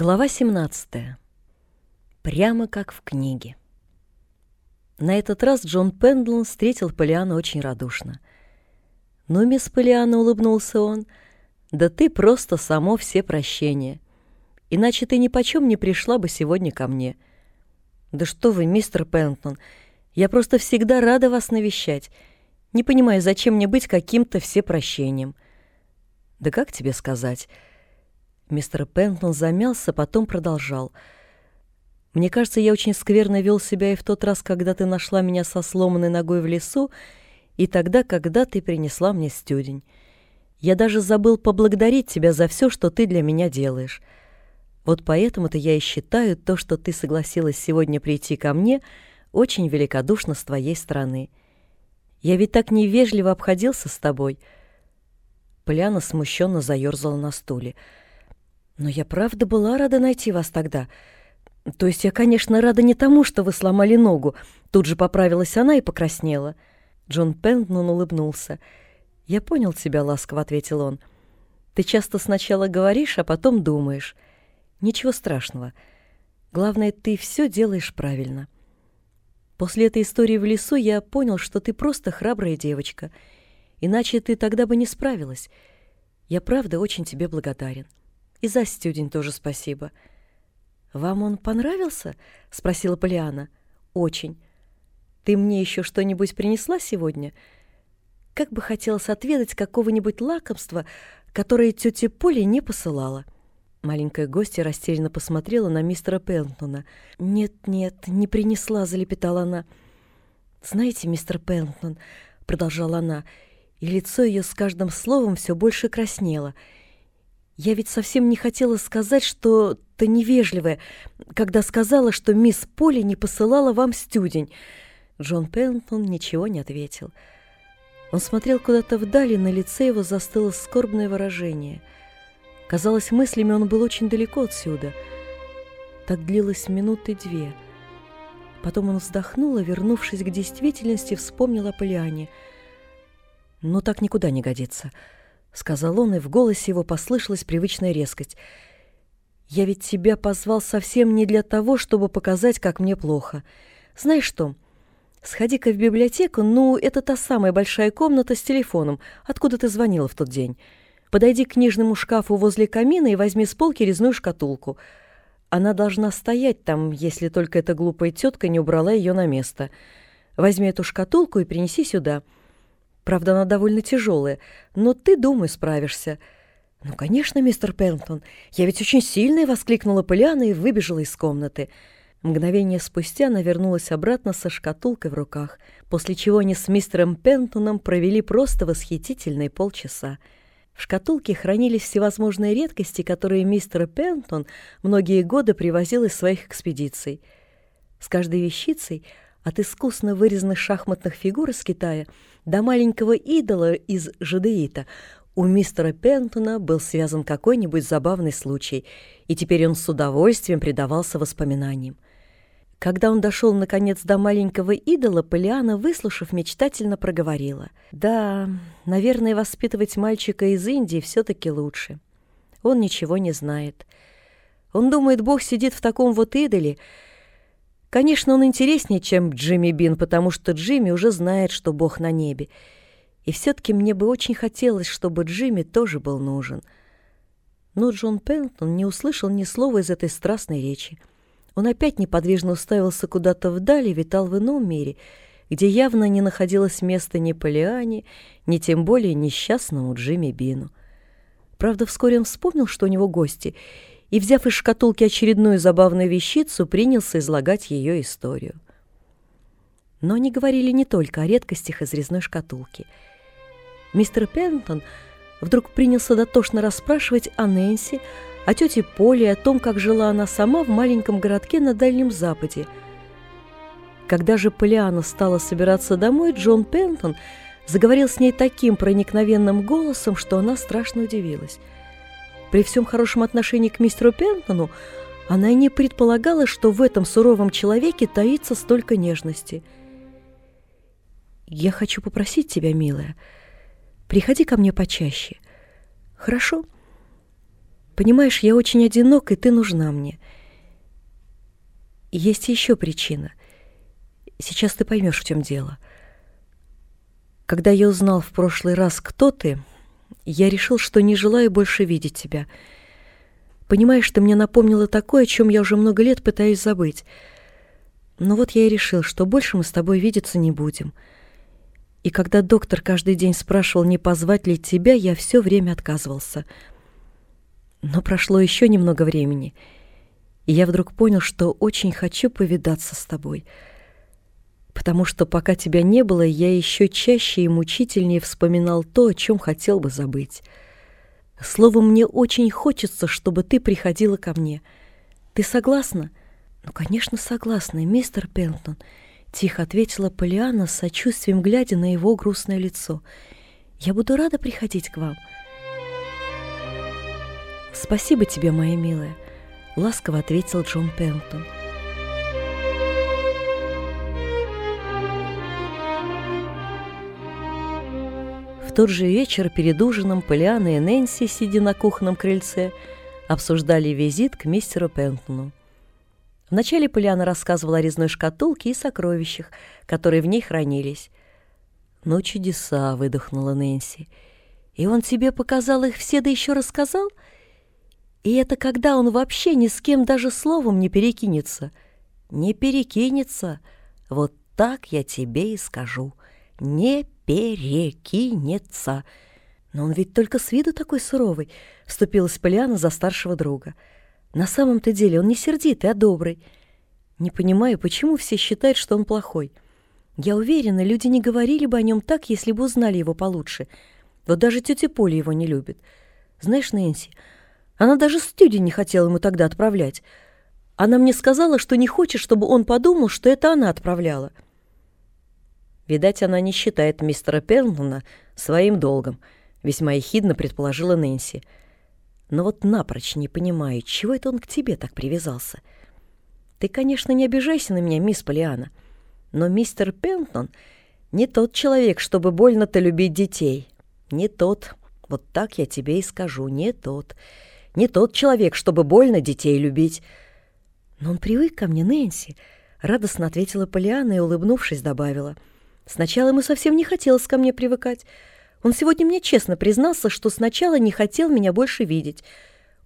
Глава 17. Прямо как в книге. На этот раз Джон Пендлон встретил Полиану очень радушно. «Ну, мисс Полиана», — улыбнулся он, — «да ты просто само все прощения. Иначе ты ни почем не пришла бы сегодня ко мне». «Да что вы, мистер Пендлон, я просто всегда рада вас навещать. Не понимаю, зачем мне быть каким-то всепрощением». «Да как тебе сказать?» Мистер Пентон замялся, потом продолжал. «Мне кажется, я очень скверно вел себя и в тот раз, когда ты нашла меня со сломанной ногой в лесу, и тогда, когда ты принесла мне стюдень. Я даже забыл поблагодарить тебя за все, что ты для меня делаешь. Вот поэтому-то я и считаю то, что ты согласилась сегодня прийти ко мне, очень великодушно с твоей стороны. Я ведь так невежливо обходился с тобой». Поляна смущенно заерзала на стуле — но я правда была рада найти вас тогда. То есть я, конечно, рада не тому, что вы сломали ногу. Тут же поправилась она и покраснела. Джон Пентнон улыбнулся. «Я понял тебя», — ласково ответил он. «Ты часто сначала говоришь, а потом думаешь. Ничего страшного. Главное, ты все делаешь правильно. После этой истории в лесу я понял, что ты просто храбрая девочка. Иначе ты тогда бы не справилась. Я правда очень тебе благодарен». И за стюдень тоже спасибо. «Вам он понравился?» — спросила Полиана. «Очень. Ты мне еще что-нибудь принесла сегодня? Как бы хотелось отведать какого-нибудь лакомства, которое тетя Поля не посылала». Маленькая гостья растерянно посмотрела на мистера Пентона. «Нет, нет, не принесла», — залепетала она. «Знаете, мистер Пентон», — продолжала она, и лицо ее с каждым словом все больше краснело — я ведь совсем не хотела сказать, что ты невежливая, когда сказала, что мисс Поли не посылала вам стюдень. Джон Пентон ничего не ответил. Он смотрел куда-то вдали, на лице его застыло скорбное выражение. Казалось, мыслями он был очень далеко отсюда. Так длилось минуты две. Потом он вздохнул, и, вернувшись к действительности, вспомнил о Полиане. «Ну, так никуда не годится». — сказал он, и в голосе его послышалась привычная резкость. «Я ведь тебя позвал совсем не для того, чтобы показать, как мне плохо. Знаешь что, сходи-ка в библиотеку, ну, это та самая большая комната с телефоном, откуда ты звонила в тот день. Подойди к книжному шкафу возле камина и возьми с полки резную шкатулку. Она должна стоять там, если только эта глупая тетка не убрала ее на место. Возьми эту шкатулку и принеси сюда». Правда, она довольно тяжелая, но ты, думаю, справишься». «Ну, конечно, мистер Пентон, я ведь очень сильная!» — воскликнула Полиана и выбежала из комнаты. Мгновение спустя она вернулась обратно со шкатулкой в руках, после чего они с мистером Пентоном провели просто восхитительные полчаса. В шкатулке хранились всевозможные редкости, которые мистер Пентон многие годы привозил из своих экспедиций. С каждой вещицей — от искусно вырезанных шахматных фигур из Китая до маленького идола из жадеита у мистера Пентона был связан какой-нибудь забавный случай, и теперь он с удовольствием предавался воспоминаниям. Когда он дошел, наконец, до маленького идола, Полиана, выслушав, мечтательно проговорила. «Да, наверное, воспитывать мальчика из Индии все-таки лучше. Он ничего не знает. Он думает, Бог сидит в таком вот идоле, Конечно, он интереснее, чем Джимми Бин, потому что Джимми уже знает, что Бог на небе. И все-таки мне бы очень хотелось, чтобы Джимми тоже был нужен. Но Джон Пентон не услышал ни слова из этой страстной речи. Он опять неподвижно уставился куда-то вдали и витал в ином мире, где явно не находилось места ни Полиане, ни тем более несчастному Джимми Бину. Правда, вскоре он вспомнил, что у него гости — и, взяв из шкатулки очередную забавную вещицу, принялся излагать ее историю. Но они говорили не только о редкостях из резной шкатулки. Мистер Пентон вдруг принялся дотошно расспрашивать о Нэнси, о тете Поле, о том, как жила она сама в маленьком городке на Дальнем Западе. Когда же Полиана стала собираться домой, Джон Пентон заговорил с ней таким проникновенным голосом, что она страшно удивилась – при всем хорошем отношении к мистеру Пентону она и не предполагала, что в этом суровом человеке таится столько нежности. «Я хочу попросить тебя, милая, приходи ко мне почаще. Хорошо?» Понимаешь, я очень одинок, и ты нужна мне. Есть еще причина. Сейчас ты поймешь, в чем дело. Когда я узнал в прошлый раз, кто ты, я решил, что не желаю больше видеть тебя. Понимаешь, ты мне напомнила такое, о чем я уже много лет пытаюсь забыть. Но вот я и решил, что больше мы с тобой видеться не будем. И когда доктор каждый день спрашивал, не позвать ли тебя, я все время отказывался. Но прошло еще немного времени, и я вдруг понял, что очень хочу повидаться с тобой — потому что пока тебя не было, я еще чаще и мучительнее вспоминал то, о чем хотел бы забыть. Словом, мне очень хочется, чтобы ты приходила ко мне. Ты согласна? Ну, конечно, согласна, мистер Пентон, тихо ответила Полиана с сочувствием, глядя на его грустное лицо. Я буду рада приходить к вам. Спасибо тебе, моя милая, ласково ответил Джон Пентон. В тот же вечер перед ужином Полиана и Нэнси, сидя на кухонном крыльце, обсуждали визит к мистеру Пентону. Вначале Полиана рассказывала о резной шкатулке и сокровищах, которые в ней хранились. «Ну, чудеса!» — выдохнула Нэнси. «И он тебе показал их все, да еще рассказал? И это когда он вообще ни с кем даже словом не перекинется?» «Не перекинется! Вот так я тебе и скажу. Не. Но он ведь только с виду такой суровый, вступилась Полиана за старшего друга. На самом-то деле он не сердитый, а добрый. Не понимаю, почему все считают, что он плохой. Я уверена, люди не говорили бы о нем так, если бы узнали его получше. Вот даже тетя Поля его не любит. Знаешь, Нэнси, она даже студень не хотела ему тогда отправлять. Она мне сказала, что не хочет, чтобы он подумал, что это она отправляла. Видать, она не считает мистера Пенлона своим долгом, весьма ехидно предположила Нэнси. Но вот напрочь не понимаю, чего это он к тебе так привязался. Ты, конечно, не обижайся на меня, мисс Полиана, но мистер Пентон не тот человек, чтобы больно-то любить детей. Не тот. Вот так я тебе и скажу, не тот. Не тот человек, чтобы больно детей любить. Но он привык ко мне, Нэнси, — радостно ответила Полиана и, улыбнувшись, добавила — Сначала ему совсем не хотелось ко мне привыкать. Он сегодня мне честно признался, что сначала не хотел меня больше видеть.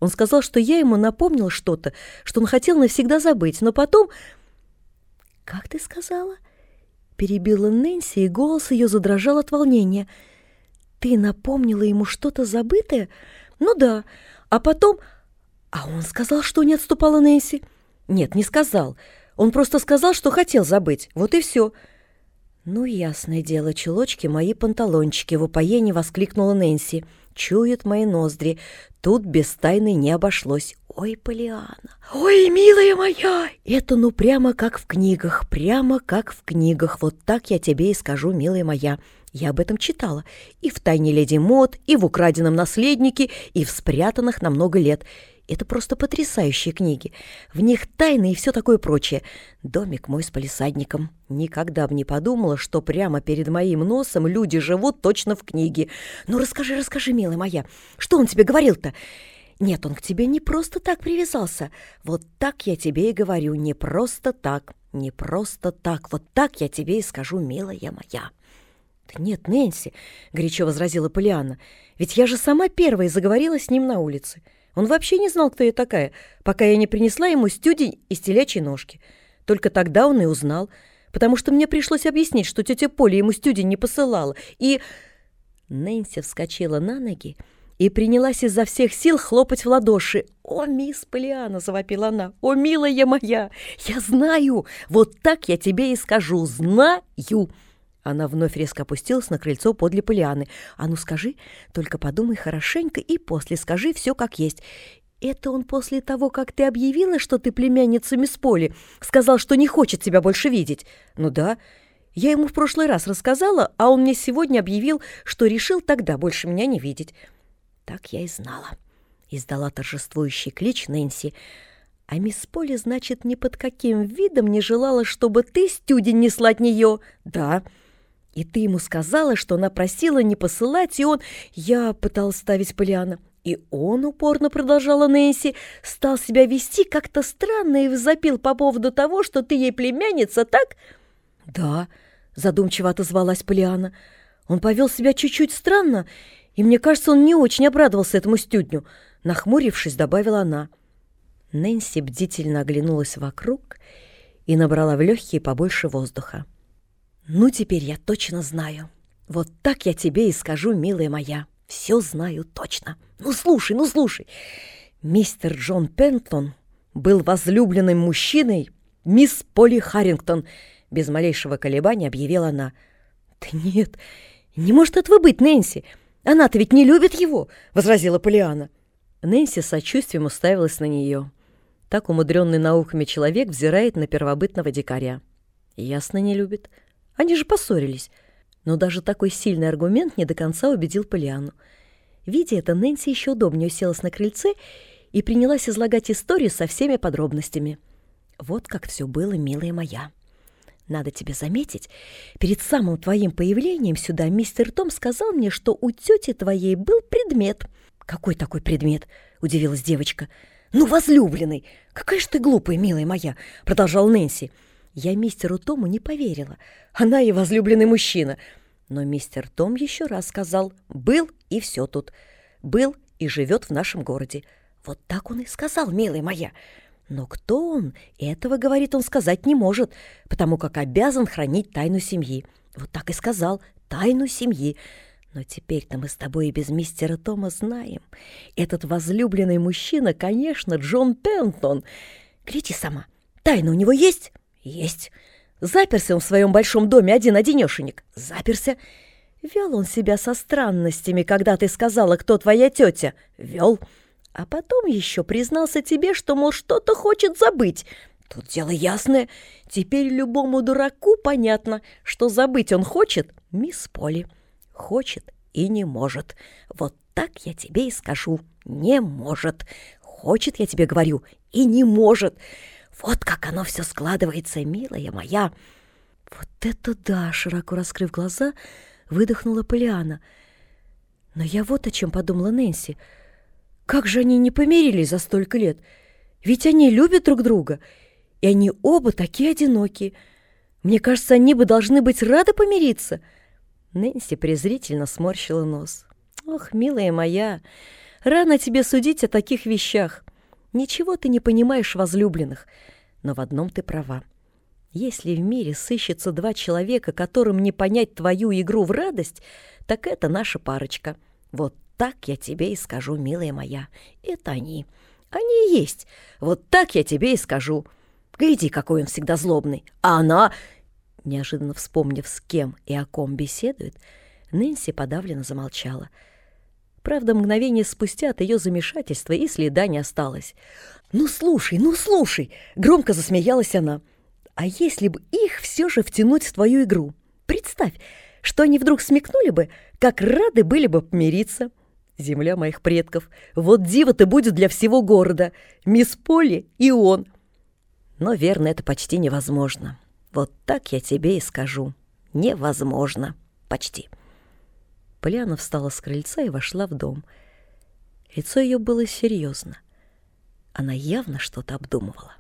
Он сказал, что я ему напомнил что-то, что он хотел навсегда забыть, но потом... «Как ты сказала?» Перебила Нэнси, и голос ее задрожал от волнения. «Ты напомнила ему что-то забытое?» «Ну да. А потом...» «А он сказал, что не отступала Нэнси?» «Нет, не сказал. Он просто сказал, что хотел забыть. Вот и все». «Ну, ясное дело, чулочки мои панталончики!» — в упоении воскликнула Нэнси. «Чуют мои ноздри. Тут без тайны не обошлось. Ой, Полиана! Ой, милая моя! Это ну прямо как в книгах, прямо как в книгах. Вот так я тебе и скажу, милая моя. Я об этом читала. И в «Тайне леди Мод», и в «Украденном наследнике», и в «Спрятанных на много лет». Это просто потрясающие книги. В них тайны и все такое прочее. Домик мой с полисадником. Никогда бы не подумала, что прямо перед моим носом люди живут точно в книге. Ну, расскажи, расскажи, милая моя, что он тебе говорил-то? Нет, он к тебе не просто так привязался. Вот так я тебе и говорю, не просто так, не просто так. Вот так я тебе и скажу, милая моя. «Да нет, Нэнси», — горячо возразила Полианна, «ведь я же сама первая заговорила с ним на улице». Он вообще не знал, кто я такая, пока я не принесла ему стюдень из телячьей ножки. Только тогда он и узнал, потому что мне пришлось объяснить, что тетя Поля ему стюдень не посылала. И Нэнси вскочила на ноги и принялась изо всех сил хлопать в ладоши. «О, мисс Полиана!» — завопила она. «О, милая моя! Я знаю! Вот так я тебе и скажу! Знаю!» Она вновь резко опустилась на крыльцо подле Полианы. «А ну скажи, только подумай хорошенько и после скажи все как есть. Это он после того, как ты объявила, что ты племянница мисс Поли, сказал, что не хочет тебя больше видеть? Ну да. Я ему в прошлый раз рассказала, а он мне сегодня объявил, что решил тогда больше меня не видеть. Так я и знала. Издала торжествующий клич Нэнси. А мисс Поли, значит, ни под каким видом не желала, чтобы ты стюдень несла от нее? Да. И ты ему сказала, что она просила не посылать, и он... Я пыталась ставить Полиана. И он, упорно продолжала Нэнси, стал себя вести как-то странно и запил по поводу того, что ты ей племянница, так? Да, задумчиво отозвалась Полиана. Он повел себя чуть-чуть странно, и мне кажется, он не очень обрадовался этому стюдню. Нахмурившись, добавила она. Нэнси бдительно оглянулась вокруг и набрала в легкие побольше воздуха. «Ну, теперь я точно знаю. Вот так я тебе и скажу, милая моя. Все знаю точно. Ну, слушай, ну, слушай. Мистер Джон Пентлон был возлюбленным мужчиной мисс Поли Харрингтон. Без малейшего колебания объявила она. «Да нет, не может этого быть, Нэнси. Она-то ведь не любит его», — возразила Полиана. Нэнси с сочувствием уставилась на нее. Так умудренный науками человек взирает на первобытного дикаря. Ясно, не любит. Они же поссорились. Но даже такой сильный аргумент не до конца убедил Полиану. Видя это, Нэнси еще удобнее уселась на крыльце и принялась излагать историю со всеми подробностями. «Вот как все было, милая моя. Надо тебе заметить, перед самым твоим появлением сюда мистер Том сказал мне, что у тети твоей был предмет». «Какой такой предмет?» — удивилась девочка. «Ну, возлюбленный! Какая ж ты глупая, милая моя!» — продолжал Нэнси. Я мистеру Тому не поверила. Она и возлюбленный мужчина. Но мистер Том еще раз сказал «был» и все тут. «Был» и живет в нашем городе. Вот так он и сказал, милая моя. Но кто он, этого, говорит он, сказать не может, потому как обязан хранить тайну семьи. Вот так и сказал, тайну семьи. Но теперь-то мы с тобой и без мистера Тома знаем. Этот возлюбленный мужчина, конечно, Джон Пентон. Гляди сама, тайна у него есть? Есть. Заперся он в своем большом доме один-одинешенек. Заперся. Вел он себя со странностями, когда ты сказала, кто твоя тетя. Вел. А потом еще признался тебе, что, мол, что-то хочет забыть. Тут дело ясное. Теперь любому дураку понятно, что забыть он хочет, мисс Поли. Хочет и не может. Вот так я тебе и скажу. Не может. Хочет, я тебе говорю, и не может. Вот как оно все складывается, милая моя!» «Вот это да!» — широко раскрыв глаза, выдохнула Полиана. «Но я вот о чем подумала Нэнси. Как же они не помирились за столько лет? Ведь они любят друг друга, и они оба такие одинокие. Мне кажется, они бы должны быть рады помириться». Нэнси презрительно сморщила нос. «Ох, милая моя, рано тебе судить о таких вещах. Ничего ты не понимаешь возлюбленных, но в одном ты права. Если в мире сыщется два человека, которым не понять твою игру в радость, так это наша парочка. Вот так я тебе и скажу, милая моя. Это они. Они и есть. Вот так я тебе и скажу. Гляди, какой он всегда злобный. А она... Неожиданно вспомнив, с кем и о ком беседует, Нэнси подавленно замолчала — Правда, мгновение спустя от ее замешательства и следа не осталось. «Ну слушай, ну слушай!» — громко засмеялась она. «А если бы их все же втянуть в твою игру? Представь, что они вдруг смекнули бы, как рады были бы помириться. Земля моих предков. Вот диво-то будет для всего города. Мисс Полли и он. Но, верно, это почти невозможно. Вот так я тебе и скажу. Невозможно. Почти». Полиана встала с крыльца и вошла в дом. Лицо ее было серьезно. Она явно что-то обдумывала.